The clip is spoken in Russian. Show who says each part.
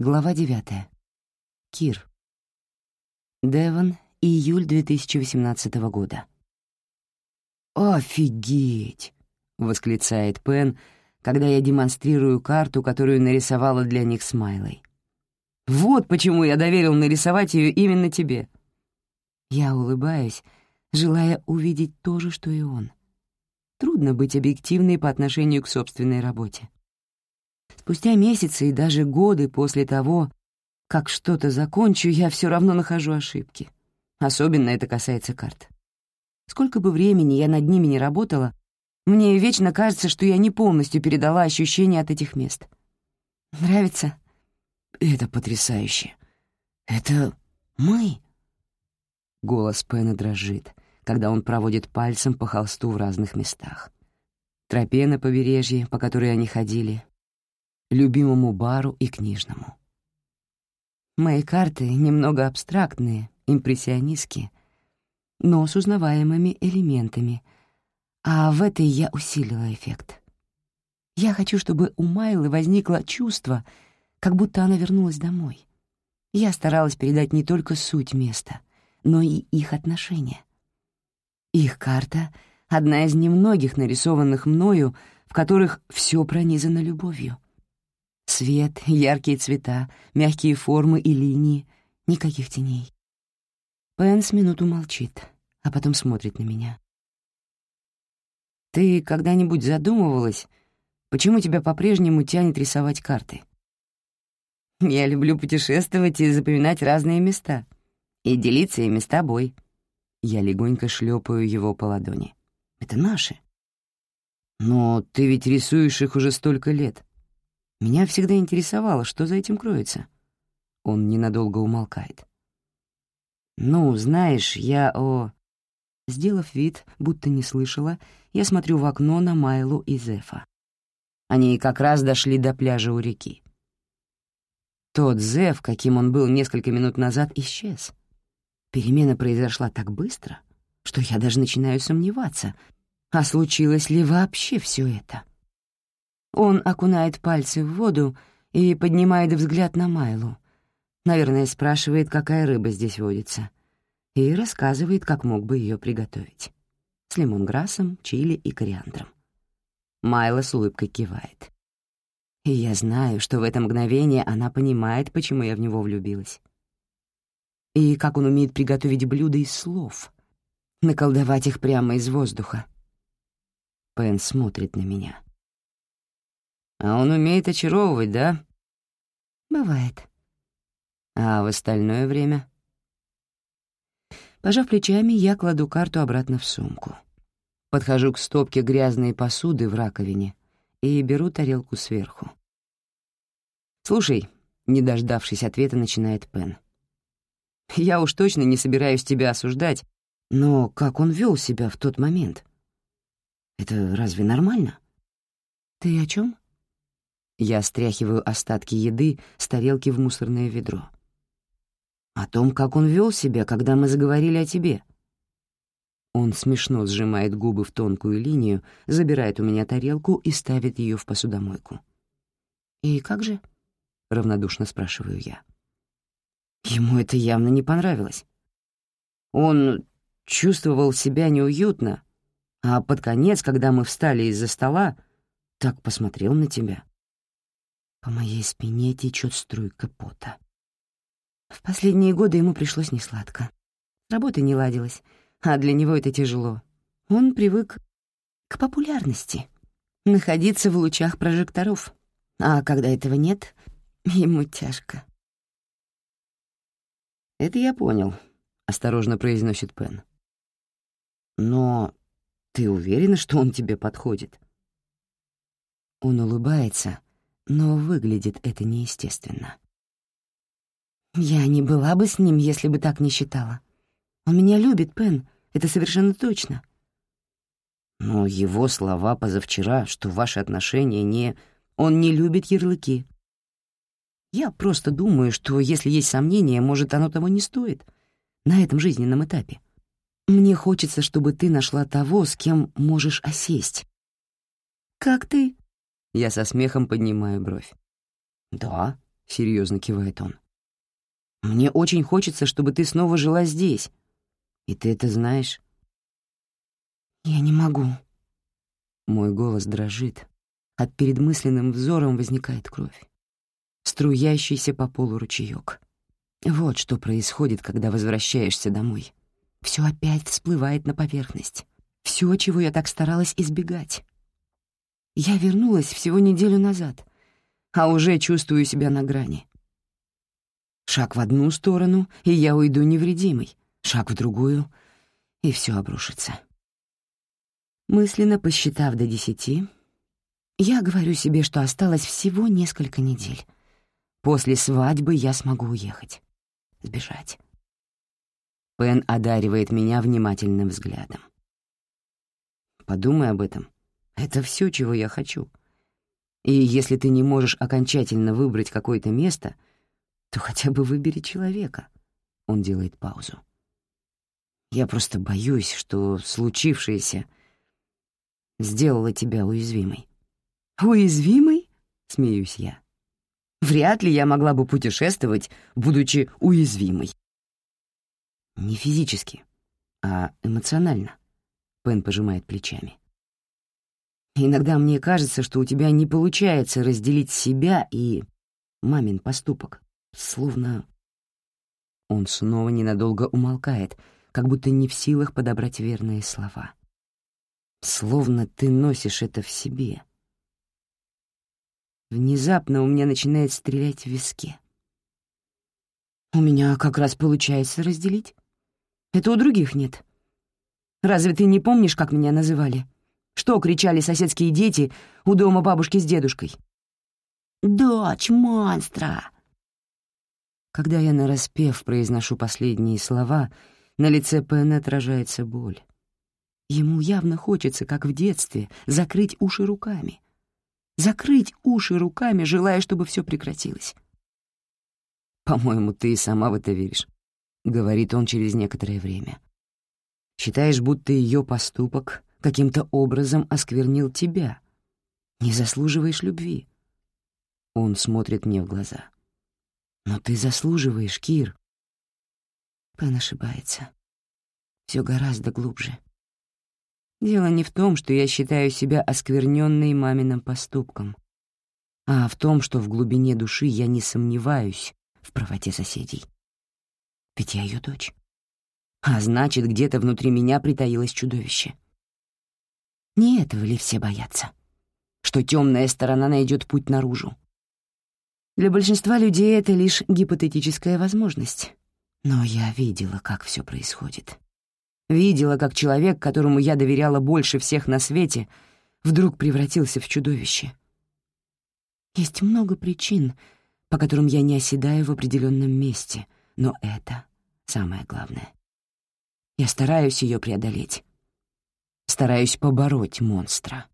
Speaker 1: Глава 9. Кир. Девон, июль 2018 года. «Офигеть!» — восклицает Пен, когда я демонстрирую карту, которую нарисовала для них с Майлой. «Вот почему я доверил нарисовать ее именно тебе». Я улыбаюсь, желая увидеть то же, что и он. Трудно быть объективной по отношению к собственной работе. Спустя месяцы и даже годы после того, как что-то закончу, я все равно нахожу ошибки. Особенно это касается карт. Сколько бы времени я над ними не работала, мне вечно кажется, что я не полностью передала ощущения от этих мест. Нравится? Это потрясающе. Это мы. Голос Пэна дрожит, когда он проводит пальцем по холсту в разных местах. Тропе на побережье, по которой они ходили, любимому бару и книжному. Мои карты немного абстрактные, импрессионистские, но с узнаваемыми элементами, а в этой я усилила эффект. Я хочу, чтобы у Майлы возникло чувство, как будто она вернулась домой. Я старалась передать не только суть места, но и их отношения. Их карта — одна из немногих нарисованных мною, в которых все пронизано любовью — Свет, яркие цвета, мягкие формы и линии, никаких теней. Пен с минуту молчит, а потом смотрит на меня. «Ты когда-нибудь задумывалась, почему тебя по-прежнему тянет рисовать карты?» «Я люблю путешествовать и запоминать разные места, и делиться ими с тобой». Я легонько шлепаю его по ладони. «Это наши». «Но ты ведь рисуешь их уже столько лет. Меня всегда интересовало, что за этим кроется. Он ненадолго умолкает. «Ну, знаешь, я о...» Сделав вид, будто не слышала, я смотрю в окно на Майлу и Зефа. Они как раз дошли до пляжа у реки. Тот Зеф, каким он был несколько минут назад, исчез. Перемена произошла так быстро, что я даже начинаю сомневаться, а случилось ли вообще все это. Он окунает пальцы в воду и поднимает взгляд на Майлу. Наверное, спрашивает, какая рыба здесь водится. И рассказывает, как мог бы ее приготовить. С лимонграссом, чили и кориандром. Майла с улыбкой кивает. И я знаю, что в это мгновение она понимает, почему я в него влюбилась. И как он умеет приготовить блюда из слов, наколдовать их прямо из воздуха. Пен смотрит на меня. А он умеет очаровывать, да? Бывает. А в остальное время? Пожав плечами, я кладу карту обратно в сумку. Подхожу к стопке грязной посуды в раковине и беру тарелку сверху. «Слушай», — не дождавшись ответа, начинает Пен. «Я уж точно не собираюсь тебя осуждать, но как он вел себя в тот момент? Это разве нормально?» «Ты о чем? Я стряхиваю остатки еды с тарелки в мусорное ведро. «О том, как он вел себя, когда мы заговорили о тебе». Он смешно сжимает губы в тонкую линию, забирает у меня тарелку и ставит ее в посудомойку. «И как же?» — равнодушно спрашиваю я. Ему это явно не понравилось. Он чувствовал себя неуютно, а под конец, когда мы встали из-за стола, так посмотрел на тебя. По моей спине течет струйка пота. В последние годы ему пришлось несладко. Работа не ладилась, а для него это тяжело. Он привык к популярности, находиться в лучах прожекторов. А когда этого нет, ему тяжко. «Это я понял», — осторожно произносит Пен. «Но ты уверена, что он тебе подходит?» Он улыбается, но выглядит это неестественно. «Я не была бы с ним, если бы так не считала. Он меня любит, Пен, это совершенно точно». Но его слова позавчера, что ваши отношения не... Он не любит ярлыки. Я просто думаю, что если есть сомнения, может, оно того не стоит на этом жизненном этапе. Мне хочется, чтобы ты нашла того, с кем можешь осесть. «Как ты?» Я со смехом поднимаю бровь. «Да, серьезно кивает он. «Мне очень хочется, чтобы ты снова жила здесь. И ты это знаешь».
Speaker 2: «Я не могу».
Speaker 1: Мой голос дрожит. От перед мысленным взором возникает кровь. Струящийся по полу ручеёк. Вот что происходит, когда возвращаешься домой. Все опять всплывает на поверхность. Все, чего я так старалась избегать. Я вернулась всего неделю назад, а уже чувствую себя на грани. Шаг в одну сторону, и я уйду невредимой. Шаг в другую, и все обрушится. Мысленно посчитав до десяти, я говорю себе, что осталось всего несколько недель. После свадьбы я смогу уехать, сбежать. Пен одаривает меня внимательным взглядом. Подумай об этом. Это все, чего я хочу. И если ты не можешь окончательно выбрать какое-то место, то хотя бы выбери человека. Он делает паузу. Я просто боюсь, что случившееся сделало тебя уязвимой. «Уязвимой?» — смеюсь я. «Вряд ли я могла бы путешествовать, будучи уязвимой». «Не физически, а эмоционально», — Пен пожимает плечами. «Иногда мне кажется, что у тебя не получается разделить себя и мамин поступок, словно...» Он снова ненадолго умолкает, как будто не в силах подобрать верные слова. «Словно ты носишь это в себе». Внезапно у меня начинает стрелять в виске. «У меня как раз получается разделить». Это у других нет. Разве ты не помнишь, как меня называли? Что кричали соседские дети у дома бабушки с дедушкой? «Дочь монстра!» Когда я нараспев произношу последние слова, на лице Пен отражается боль. Ему явно хочется, как в детстве, закрыть уши руками. Закрыть уши руками, желая, чтобы все прекратилось. По-моему, ты и сама в это веришь. — говорит он через некоторое время. «Считаешь, будто ее поступок каким-то образом осквернил тебя. Не заслуживаешь любви». Он смотрит мне в глаза. «Но ты заслуживаешь, Кир». Пен ошибается. Все гораздо глубже. Дело не в том, что я считаю себя оскверненной маминым поступком, а в том, что в глубине души я не сомневаюсь в правоте соседей. Ведь я ее дочь. А значит, где-то внутри меня притаилось чудовище. Не этого ли все боятся? Что темная сторона найдет путь наружу? Для большинства людей это лишь гипотетическая возможность. Но я видела, как все происходит. Видела, как человек, которому я доверяла больше всех на свете, вдруг превратился в чудовище. Есть много причин, по которым я не оседаю в определенном месте, но это самое главное. Я стараюсь ее преодолеть. Стараюсь побороть монстра.